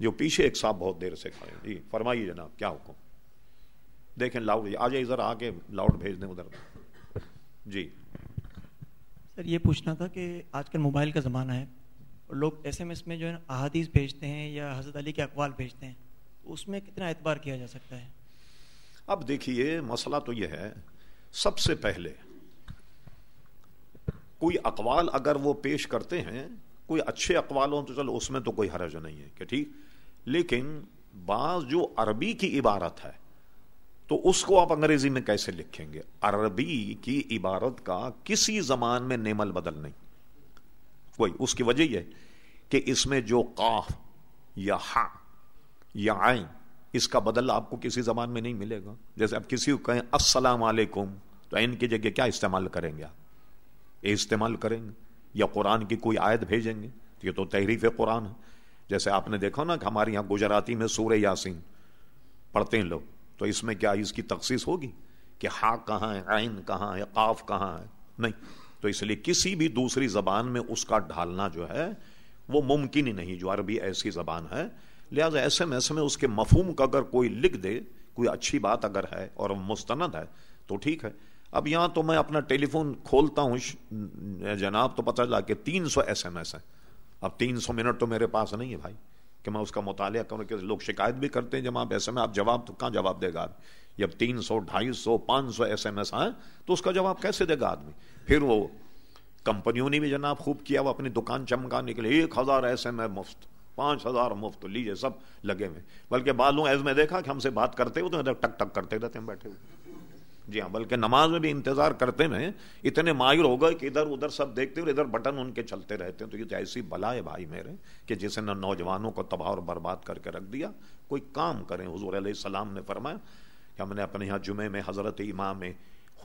جو پیچھے ایک صاحب بہت دیر سے کھڑے جی فرمائیے جناب کیا حکم؟ دیکھیں لاؤڈ آ جائے ادھر آ کے لاؤڈ بھیج دیں ادھر۔ جی۔ سر یہ پوچھنا تھا کہ آج کل موبائل کا زمانہ ہے اور لوگ ایس ایم ایس میں جو ہے احادیث بھیجتے ہیں یا حضرت علی کے اقوال بھیجتے ہیں اس میں کتنا اعتبار کیا جا سکتا ہے؟ اب دیکھیے مسئلہ تو یہ ہے سب سے پہلے کوئی اقوال اگر وہ پیش کرتے ہیں کوئی اچھے اقوال ہوں تو چلو اس میں تو کوئی حرج نہیں ہے، کہ ٹھیک؟ لیکن بعض جو عربی کی عبارت ہے، تو اس کو آپ انگریزی میں کیسے لکھیں گے؟ عربی کی عبارت کا کسی زمان میں نیمل بدل نہیں۔ کوئی، اس کی وجہ یہ کہ اس میں جو قاف یا ہا یا آئیں اس کا بدل آپ کو کسی زبان میں نہیں ملے گا۔ جیسے آپ کسی کو کہیں السلام علیکم، تو ان کی جگہ کیا استعمال کریں گے آپ؟ یہ استعمال کریں گے۔ یا قرآن کی کوئی آیت بھیجیں گے؟ تو یہ تو تحریف قرآن ہے۔ جیسے آپ نے دیکھا نا کہ ہمارے یہاں گجراتی میں سورہ یاسین، پڑھتے ہیں لوگ۔ تو اس میں کیا اس کی تخصیص ہوگی؟ کہ ہا کہاں ہے آئین کہاں ہے، قاف کہاں ہے؟ نہیں۔ تو اس لیے کسی بھی دوسری زبان میں اس کا ڈھالنا جو ہے، وہ ممکن ہی نہیں۔ جو عربی ایسی زبان ہے، لہٰذا ایسے میں ایسے میں اس کے مفہوم کا اگر کوئی لکھ دے، کوئی اچھی بات اگر ہے اور مستند ہے، تو ٹھیک ہے۔ اب یہاں تو میں اپنا ٹیلی فون کھولتا ہوں جناب تو پتہ چلا کہ تین سو ایس ایم ایس ہے اب تین سو منٹ تو میرے پاس نہیں ہے بھائی، کہ میں اس کا مطالعہ کروں کہ لوگ شکایت بھی کرتے ہیں جب آپ ایسے میں آپ جواب تو کہاں جواب دے گا آدمی؟ جب تین سو، ڈھائی سو، پانچ سو ایس ایم ایس آئے تو اس کا جواب کیسے دے گا آدمی؟ پھر وہ کمپنیوں نے بھی جناب خوب کیا، وہ اپنی دکان چمکانے کے لیے ایک ہزار ایس ایم اے مفت، پانچ ہزار مفت لیجیے سب لگے ہوئے۔ بلکہ بالوں ایز میں دیکھا کہ ہم سے بات کرتے ہوئے تو ٹک ٹک کرتے رہتے ہیں بیٹھے ہوئے۔ جی ہاں بلکہ نماز میں بھی انتظار کرتے میں اتنے ماہر ہو گئے کہ ادھر ادھر سب دیکھتے اور ادھر بٹن ان کے چلتے رہتے ہیں۔ تو یہ تو ایسی بلا ہے بھائی میرے، کہ جسے نہ نوجوانوں کو تباہ اور برباد کر کے رکھ دیا۔ کوئی کام کریں۔ حضور علیہ السلام نے فرمایا کہ ہم نے اپنے یہاں جمعے میں حضرت امام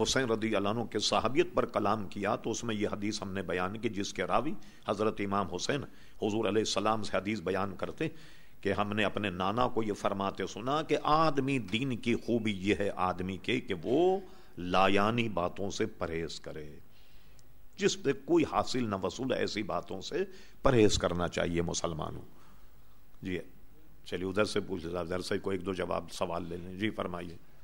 حسین رضی اللہ عنہ کے صحابیت پر کلام کیا، تو اس میں یہ حدیث ہم نے بیان کی، جس کے راوی حضرت امام حسین حضور علیہ السلام سے حدیث بیان کرتے۔ کہ ہم نے اپنے نانا کو یہ فرماتے سنا کہ آدمی دین کی خوبی یہ ہے آدمی کے کہ وہ لایانی باتوں سے پرہیز کرے۔ جس پہ کوئی حاصل نہ وصول ایسی باتوں سے پرہیز کرنا چاہیے مسلمانوں۔ جی چلیے، ادھر سے پوچھ ادھر سے کوئی ایک دو جواب سوال لے لیں۔ جی فرمائیے۔